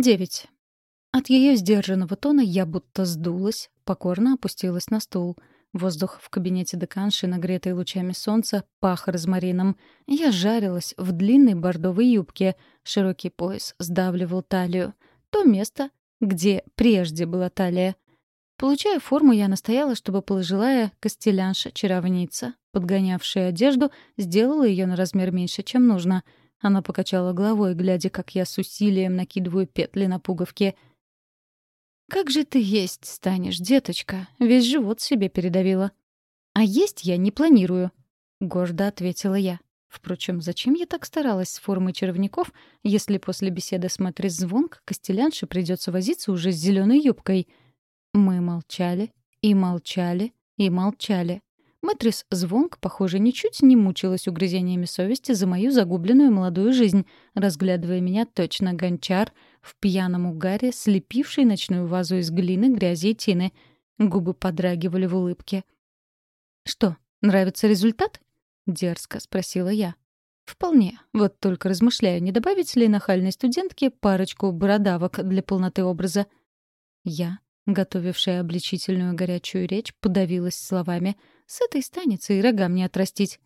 Девять. От ее сдержанного тона я будто сдулась, покорно опустилась на стул. Воздух в кабинете деканши, нагретый лучами солнца, пах розмарином. Я жарилась в длинной бордовой юбке. Широкий пояс сдавливал талию. То место, где прежде была талия. Получая форму, я настояла, чтобы пожилая костелянша-чаровница, подгонявшая одежду, сделала ее на размер меньше, чем нужно — она покачала головой, глядя, как я с усилием накидываю петли на пуговки. «Как же ты есть станешь, деточка? Весь живот себе передавила». «А есть я не планирую», — гордо ответила я. Впрочем, зачем я так старалась с формой червяков, если после беседы с Мэтрис Звонк Костелянше придется возиться уже с зеленой юбкой? Мы молчали и молчали и молчали. Мэтрис Звонк, похоже, ничуть не мучилась угрызениями совести за мою загубленную молодую жизнь, разглядывая меня точно гончар в пьяном угаре, слепивший ночную вазу из глины, грязи и тины. Губы подрагивали в улыбке. «Что, нравится результат?» — дерзко спросила я. «Вполне. Вот только размышляю, не добавить ли нахальной студентке парочку бородавок для полноты образа?» Я, готовившая обличительную горячую речь, подавилась словами — с этой станется и рога мне отрастить.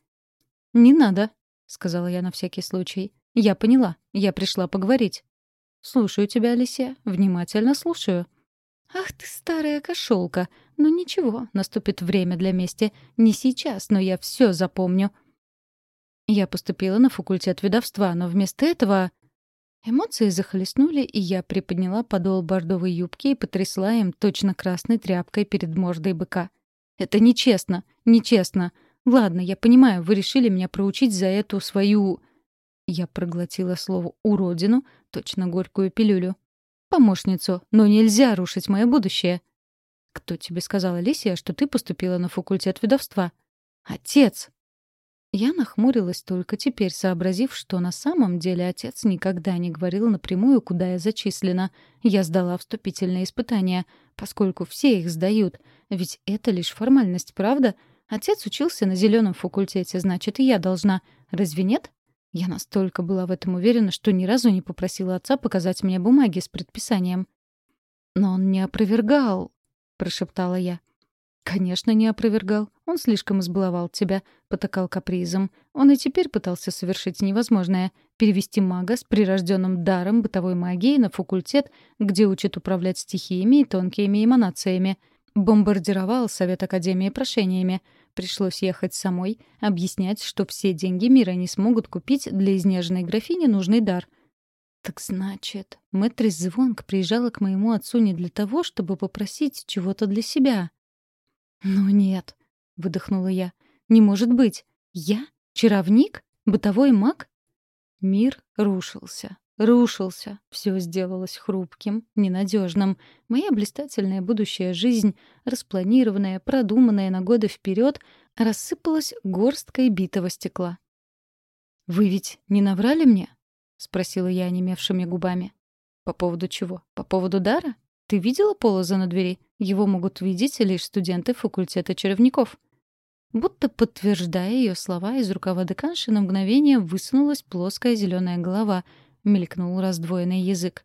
«Не надо», — сказала я на всякий случай. «Я поняла. Я пришла поговорить». «Слушаю тебя, Алисия. Внимательно слушаю». «Ах ты, старая кошелка! Ну ничего, наступит время для мести. Не сейчас, но я все запомню». Я поступила на факультет ведовства, но вместо этого... Эмоции захлестнули, и я приподняла подол бордовой юбки и потрясла им точно красной тряпкой перед мордой быка. Это нечестно, нечестно. Ладно, я понимаю, вы решили меня проучить за эту свою... Я проглотила слово «уродину», точно горькую пилюлю. «Помощницу, но нельзя рушить мое будущее». «Кто тебе сказал, Алисия, что ты поступила на факультет ведовства?» «Отец!» Я нахмурилась только теперь, сообразив, что на самом деле отец никогда не говорил напрямую, куда я зачислена. Я сдала вступительные испытания, поскольку все их сдают. Ведь это лишь формальность, правда? Отец учился на зеленом факультете, значит, и я должна. Разве нет? Я настолько была в этом уверена, что ни разу не попросила отца показать мне бумаги с предписанием. «Но он не опровергал», — прошептала я. «Конечно, не опровергал. Он слишком избаловал тебя, потакал капризом. Он и теперь пытался совершить невозможное — перевести мага с прирожденным даром бытовой магии на факультет, где учат управлять стихиями и тонкими эманациями. Бомбардировал Совет Академии прошениями. Пришлось ехать самой, объяснять, что все деньги мира не смогут купить для изнеженной графини нужный дар — так значит, Мэтрис Звонк приезжала к моему отцу не для того, чтобы попросить чего-то для себя. «Ну нет», — выдохнула я. «Не может быть. Я? Чаровник? Бытовой маг?» Мир рушился. Рушился. Все сделалось хрупким, ненадежным. Моя блистательная будущая жизнь, распланированная, продуманная на годы вперед, рассыпалась горсткой битого стекла. «Вы ведь не наврали мне?» — спросила я онемевшими губами. «По поводу чего? По поводу дара? Ты видела полоза на двери? Его могут видеть лишь студенты факультета чаровников. Будто подтверждая ее слова, из рукава деканши на мгновение высунулась плоская зеленая голова, мелькнул раздвоенный язык.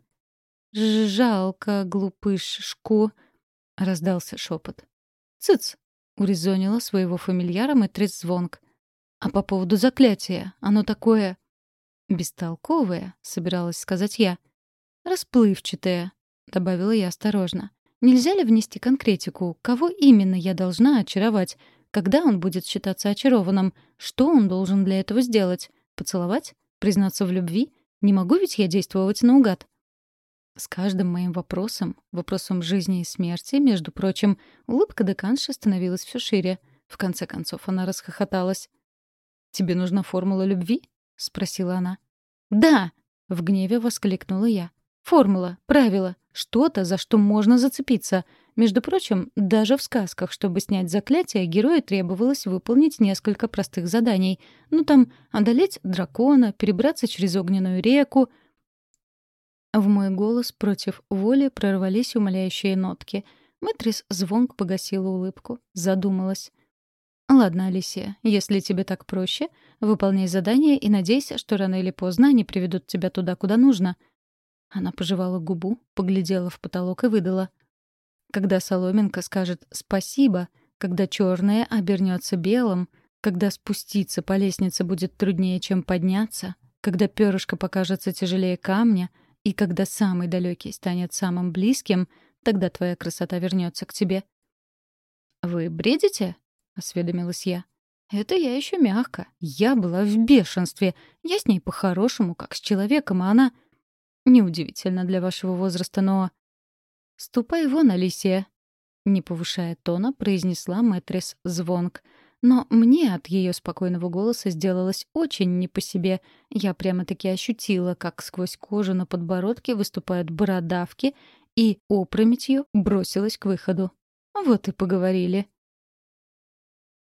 «Жалко, глупышку!» — раздался шепот. «Цыц!» — урезонила своего фамильяра мэтрис Звонк. «А по поводу заклятия, оно такое...» «Бестолковое», — собиралась сказать я. «Расплывчатое», — добавила я осторожно. Нельзя ли внести конкретику, кого именно я должна очаровать? Когда он будет считаться очарованным? Что он должен для этого сделать? Поцеловать? Признаться в любви? Не могу ведь я действовать наугад? С каждым моим вопросом, вопросом жизни и смерти, между прочим, улыбка деканши становилась все шире. В конце концов она расхохоталась. «Тебе нужна формула любви?» — спросила она. «Да!» — в гневе воскликнула я. Формула, правило, что-то, за что можно зацепиться. Между прочим, даже в сказках, чтобы снять заклятие, герою требовалось выполнить несколько простых заданий. Ну там, одолеть дракона, перебраться через огненную реку. В мой голос против воли прорвались умоляющие нотки. Мэтрис звонк погасила улыбку, задумалась. «Ладно, Алисия, если тебе так проще, выполняй задание и надейся, что рано или поздно они приведут тебя туда, куда нужно. Она пожевала губу, поглядела в потолок и выдала. Когда соломинка скажет «спасибо», когда черное обернется белым, когда спуститься по лестнице будет труднее, чем подняться, когда перышко покажется тяжелее камня, и когда самый далекий станет самым близким, тогда твоя красота вернется к тебе. «Вы бредите?» — осведомилась я. «Это я еще мягко. Я была в бешенстве. Я с ней по-хорошему, как с человеком, а она...» «Неудивительно для вашего возраста, но...» «Ступай вон, Алисия!» Не повышая тона, произнесла мэтрис Звонк. Но мне от ее спокойного голоса сделалось очень не по себе. Я прямо-таки ощутила, как сквозь кожу на подбородке выступают бородавки, и опрометью бросилась к выходу. Вот и поговорили.